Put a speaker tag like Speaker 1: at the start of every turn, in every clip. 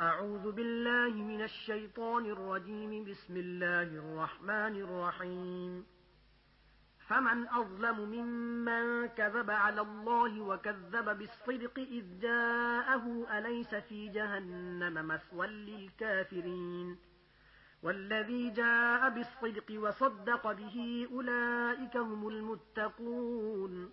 Speaker 1: أعوذ بالله من الشيطان الرجيم. بسم الله الرحمن الرحيم. فمن أظلم ممن كذب على الله وكذب بالصدق إذ جاءه أليس في جهنم مثوى للكافرين؟ والذي جاء بالصدق وصدق به أولئك هم المتقون.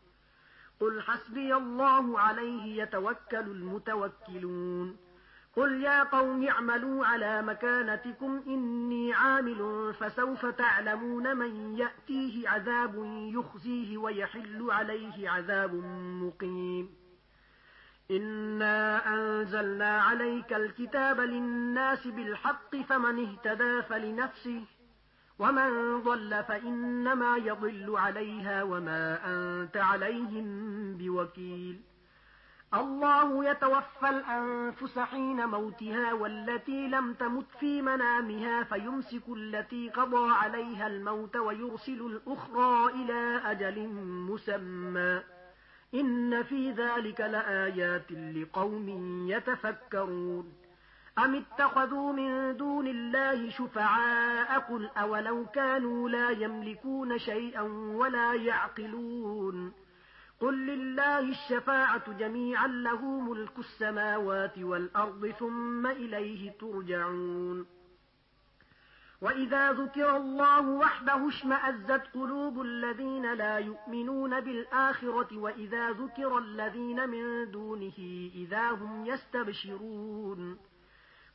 Speaker 1: قل حسبي الله عليه يتوكل المتوكلون. قل يا قوم اعملوا على مكانتكم إني عامل فسوف تعلمون من يأتيه عذاب يخزيه ويحل عليه عذاب مقيم. إنا أنزلنا عليك الكتاب للناس بالحق فمن اهتدى فلنفسه ومن ضل فإنما يضل عليها وما أنت عليهم بوكيل. الله يتوفى الأنفس حين موتها والتي لم تمت في منامها فيمسك التي قضى عليها الموت ويرسل الأخرى إلى أجل مسمى. إن في ذلك لآيات لقوم يتفكرون. أم اتخذوا من دون الله شفعاء قل أولو كانوا لا يملكون شيئا ولا يعقلون قل لله الشفاعة جميعا له ملك السماوات والأرض ثم إليه ترجعون وإذا ذكر الله وحده اشمأزت قلوب الذين لا يؤمنون بالآخرة وإذا ذكر الذين من دونه إذا هم يستبشرون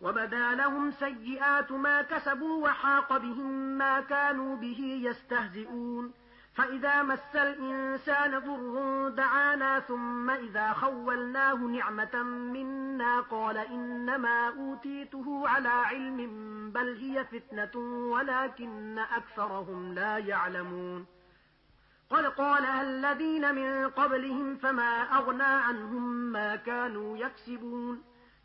Speaker 1: وبدا لهم سيئات ما كسبوا وحاق بهم ما كانوا به يستهزئون. فإذا مس الإنسان ضر دعانا ثم إذا خولناه نعمة منا قال إنما أوتيته على علم بل هي فتنة ولكن أكثرهم لا يعلمون. قد قالها الذين من قبلهم فما أغنى عنهم ما كانوا يكسبون.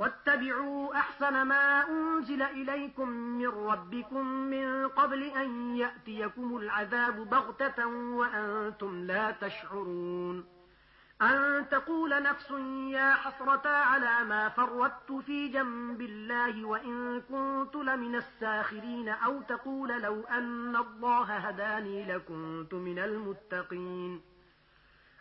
Speaker 1: واتبعوا أحسن ما أنزل إليكم من ربكم من قبل أن يأتيكم العذاب بغتة وأنتم لا تشعرون أن تقول نفس يا حسرة على ما فردت في جنب الله وإن كنت لمن الساخرين أو تقول لو أن الله هداني لكنت من المتقين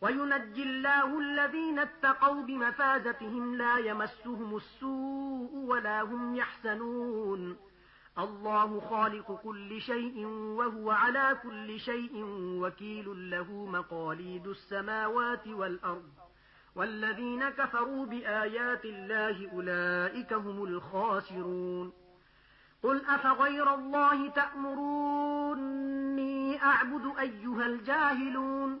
Speaker 1: وينجي الله الذين اتقوا بمفازتهم لا يمسهم السوء ولا هم يحسنون الله خالق كل شيء وهو على كل شيء وكيل له مقاليد السماوات والأرض والذين كفروا بآيات الله أولئك هم الخاسرون قل أفغير الله تأمروني أعبد أيها الجاهلون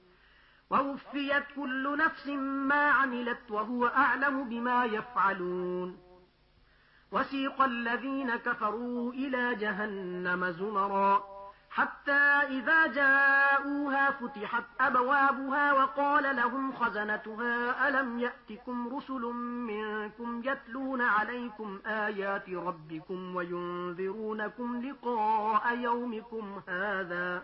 Speaker 1: ووفيت كل نفس ما عملت وهو أعلم بما يفعلون. وسيق الذين كفروا إلى جهنم زمرا. حتى إذا جاءوها فتحت أبوابها وقال لهم خزنتها ألم يأتكم رسل منكم يتلون عليكم آيات ربكم وينذرونكم لقاء يومكم هذا؟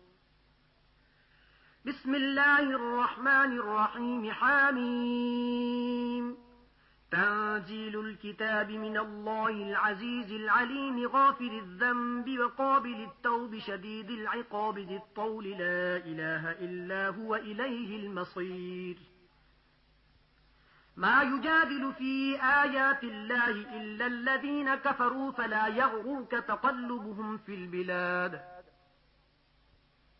Speaker 1: بسم الله الرحمن الرحيم حاميم تنزيل الكتاب من الله العزيز العليم غافر الذنب وقابل التوب شديد العقاب ذي الطول لا إله إلا هو إليه المصير ما يجادل في آيات الله إلا الذين كفروا فلا يغرك تقلبهم في البلاد.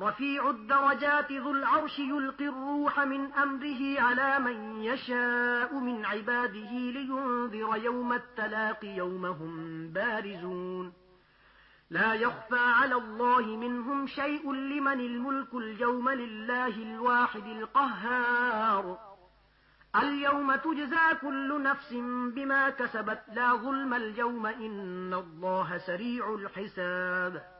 Speaker 1: رفيع الدرجات ذو العرش يلقي الروح من أمره على من يشاء من عباده لينذر يوم التلاق يومهم بارزون. لا يخفى على الله منهم شيء لمن الملك اليوم لله الواحد القهار. اليوم تجزى كل نفس بما كسبت لا ظلم اليوم إن الله سريع الحساب.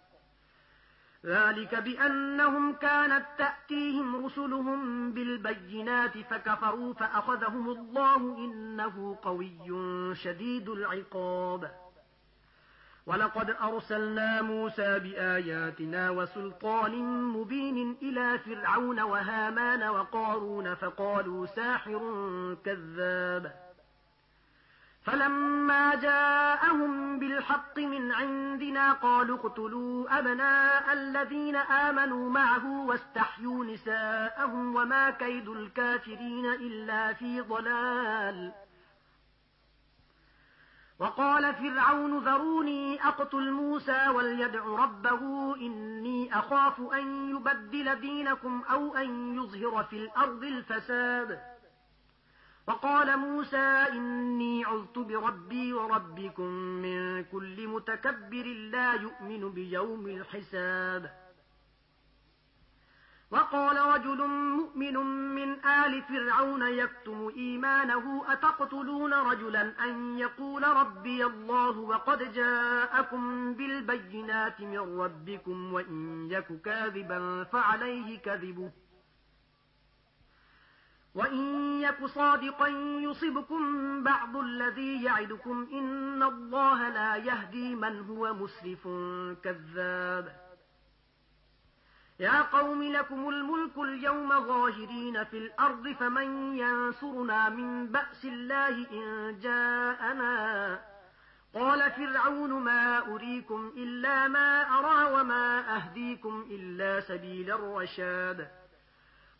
Speaker 1: ذلك بأنهم كانت تأتيهم رسلهم بالبينات فكفروا فأخذهم الله إنه قوي شديد العقاب. ولقد أرسلنا موسى بآياتنا وسلطان مبين إلى فرعون وهامان وقارون فقالوا ساحر كذاب. فلما جاءهم بالحق من عندنا قالوا اقتلوا أبناء الذين آمنوا معه واستحيوا نساءهم وما كيد الكافرين إلا في ضلال. وقال فرعون ذروني أقتل موسى وليدع ربه إني أخاف أن يبدل دينكم أو أن يظهر في الأرض الفساد. فقال موسى إني عذت بربي وربكم من كل متكبر لا يؤمن بيوم الحساب. وقال رجل مؤمن من آل فرعون يكتم إيمانه أتقتلون رجلا أن يقول ربي الله وقد جاءكم بالبينات من ربكم وإن يك كاذبا فعليه كذبه. وَإِن يَكُ صَادِقًا يُصِبْكُم بَعْضُ الَّذِي يَعِدُكُمْ إِنَّ اللَّهَ لَا يَهْدِي مَنْ هُوَ مُسْرِفٌ كَذَّابٌ. يَا قَوْمِ لَكُمُ الْمُلْكُ الْيَوْمَ ظَاهِرِينَ فِي الْأَرْضِ فَمَن يَنصُرُنَا مِن بَأْسِ اللَّهِ إِن جَاءَنَا قَالَ فِرْعَوْنُ مَا أُرِيكُمْ إِلَّا مَا أَرَى وَمَا أَهْدِيكُمْ إِلَّا سَبِيلَ الرَّشَادِ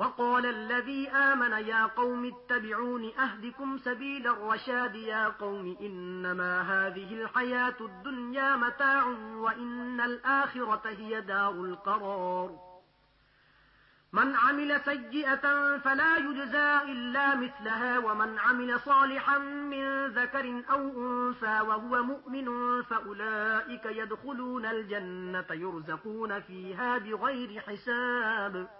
Speaker 1: وقال الذي آمن يا قوم اتبعون أهدكم سبيل الرشاد يا قوم إنما هذه الحياة الدنيا متاع وإن الآخرة هي دار القرار. من عمل سيئة فلا يجزى إلا مثلها ومن عمل صالحا من ذكر أو أنسى وهو مؤمن فأولئك يدخلون الجنة يرزقون فيها بغير حساب.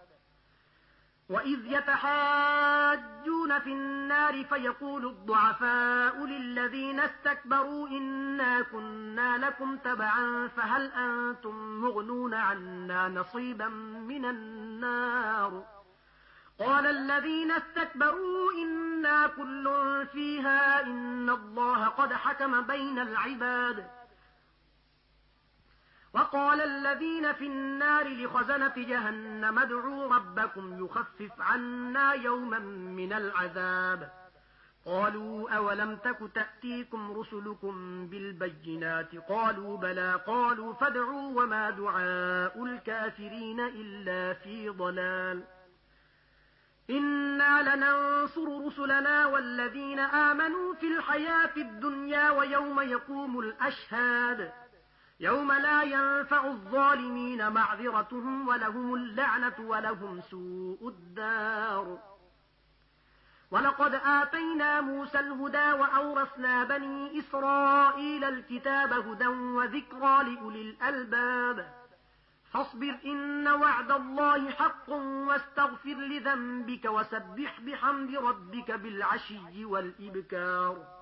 Speaker 1: وَإِذْ يَتَحَاجُّونَ فِي النَّارِ فَيَقُولُ الضُّعَفَاءُ لِلَّذِينَ اسْتَكْبَرُوا إِنَّا كُنَّا لَكُمْ تَبَعًا فَهَلْ أَنْتُمْ مُغْنُونَ عَنَّا نَصِيبًا مِنَ النَّارِ قَالَ الَّذِينَ اسْتَكْبَرُوا إِنَّا كُلٌّ فِيهَا إِنَّ اللَّهَ قَدْ حَكَمَ بَيْنَ الْعِبَادِ وقال الذين في النار لخزنة جهنم ادعوا ربكم يخفف عنا يوما من العذاب. قالوا أولم تك تأتيكم رسلكم بالبينات؟ قالوا بلى. قالوا فادعوا وما دعاء الكافرين إلا في ضلال. إنا لننصر رسلنا والذين آمنوا في الحياة الدنيا ويوم يقوم الأشهاد. يوم لا ينفع الظالمين معذرتهم ولهم اللعنة ولهم سوء الدار. ولقد آتينا موسى الهدى وأورثنا بني إسرائيل الكتاب هدى وذكرى لأولي الألباب. فاصبر إن وعد الله حق واستغفر لذنبك وسبح بحمد ربك بالعشي والإبكار.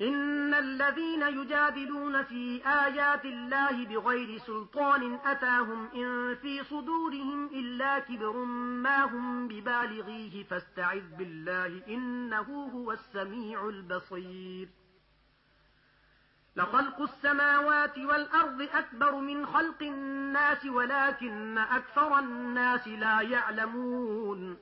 Speaker 1: إن الذين يجادلون في آيات الله بغير سلطان أتاهم إن في صدورهم إلا كبر ما هم ببالغيه فاستعذ بالله إنه هو السميع البصير. لخلق السماوات والأرض أكبر من خلق الناس ولكن أكثر الناس لا يعلمون.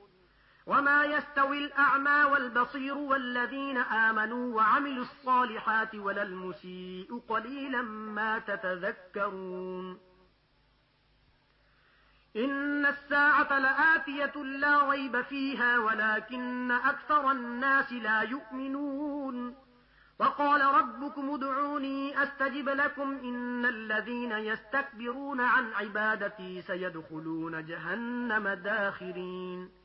Speaker 1: وما يستوي الأعمى والبصير والذين آمنوا وعملوا الصالحات ولا المسيء قليلا ما تتذكرون. إن الساعة لآتية لا ريب فيها ولكن أكثر الناس لا يؤمنون. وقال ربكم ادعوني أستجب لكم إن الذين يستكبرون عن عبادتي سيدخلون جهنم داخرين.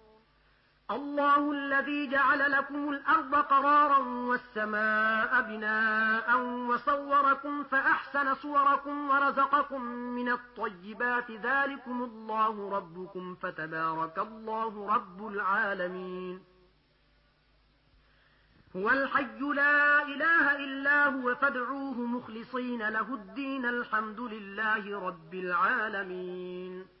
Speaker 1: الله الذي جعل لكم الأرض قرارا والسماء بناء وصوركم فأحسن صوركم ورزقكم من الطيبات. ذلكم الله ربكم فتبارك الله رب العالمين. هو الحي لا إله إلا هو فادعوه مخلصين له الدين. الحمد لله رب العالمين.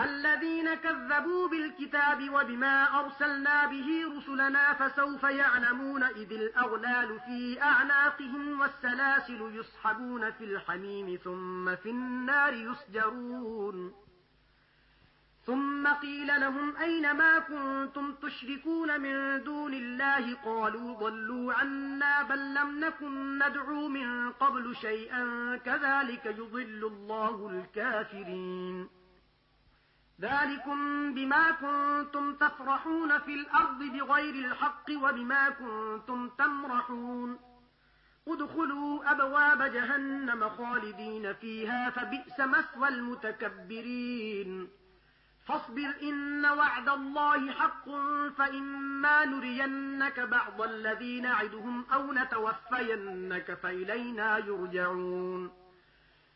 Speaker 1: الذين كذبوا بالكتاب وبما أرسلنا به رسلنا فسوف يعلمون إذ الأغلال في أعناقهم والسلاسل يسحبون في الحميم ثم في النار يسجرون. ثم قيل لهم أين ما كنتم تشركون من دون الله؟ قالوا ضلوا عنا بل لم نكن ندعو من قبل شيئا كذلك يضل الله الكافرين. ذلكم بما كنتم تفرحون في الأرض بغير الحق وبما كنتم تمرحون. ادخلوا أبواب جهنم خالدين فيها فبئس مثوى المتكبرين. فاصبر إن وعد الله حق فإما نرينك بعض الذين عدهم أو نتوفينك فإلينا يرجعون.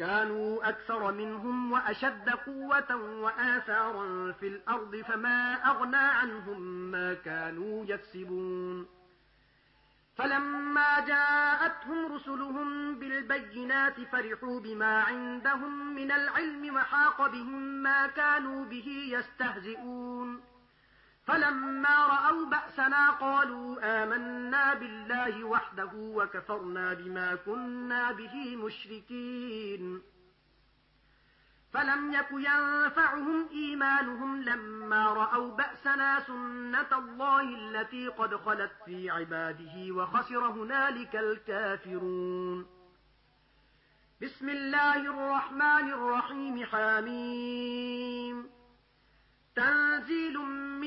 Speaker 1: كانوا أكثر منهم وأشد قوة وآثارا في الأرض فما أغنى عنهم ما كانوا يفسبون فلما جاءتهم رسلهم بالبينات فرحوا بما عندهم من العلم وحاق بهم ما كانوا به يستهزئون. فلما رأوا بأسنا قالوا آمنا بالله وحده وكفرنا بما كنا به مشركين. فلم يك ينفعهم إيمانهم لما رأوا بأسنا سنة الله التي قد خلت في عباده وخسر هنالك الكافرون. بسم الله الرحمن الرحيم حاميم تنزيل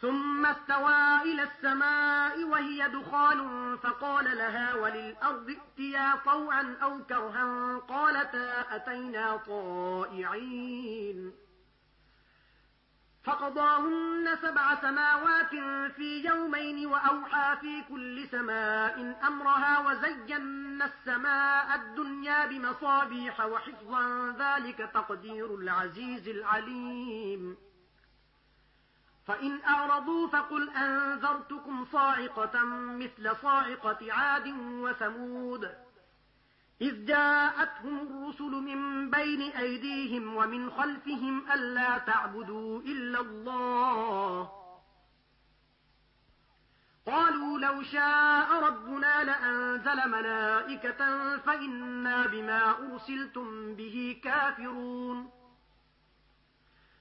Speaker 1: ثم استوى إلى السماء وهي دخان فقال لها وللأرض اتيا طوعا أو كرها قالتا أتينا طائعين. فقضاهن سبع سماوات في يومين وأوحى في كل سماء أمرها وزينا السماء الدنيا بمصابيح وحفظا ذلك تقدير العزيز العليم. فإن أعرضوا فقل أنذرتكم صاعقة مثل صاعقة عاد وثمود. إذ جاءتهم الرسل من بين أيديهم ومن خلفهم ألا تعبدوا إلا الله. قالوا لو شاء ربنا لأنزل ملائكة فإنا بما أرسلتم به كافرون.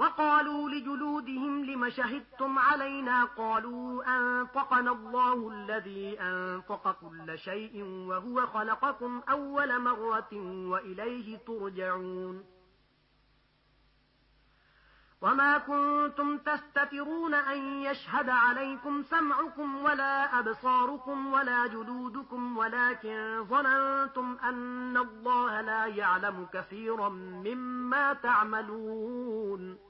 Speaker 1: وقالوا لجلودهم لم شهدتم علينا؟ قالوا أنفقنا الله الذي أنفق كل شيء وهو خلقكم أول مرة وإليه ترجعون. وما كنتم تستترون أن يشهد عليكم سمعكم ولا أبصاركم ولا جلودكم ولكن ظننتم أن الله لا يعلم كثيرا مما تعملون.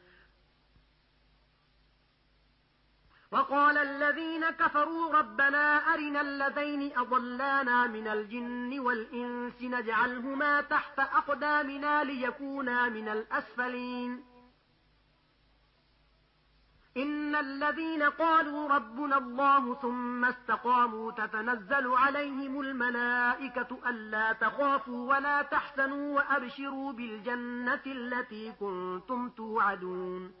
Speaker 1: وقال الذين كفروا ربنا أرنا الذين أضلانا من الجن والإنس نجعلهما تحت أقدامنا ليكونا من الأسفلين. إن الذين قالوا ربنا الله ثم استقاموا تتنزل عليهم الملائكة ألا تخافوا ولا تحسنوا وأبشروا بالجنة التي كنتم توعدون.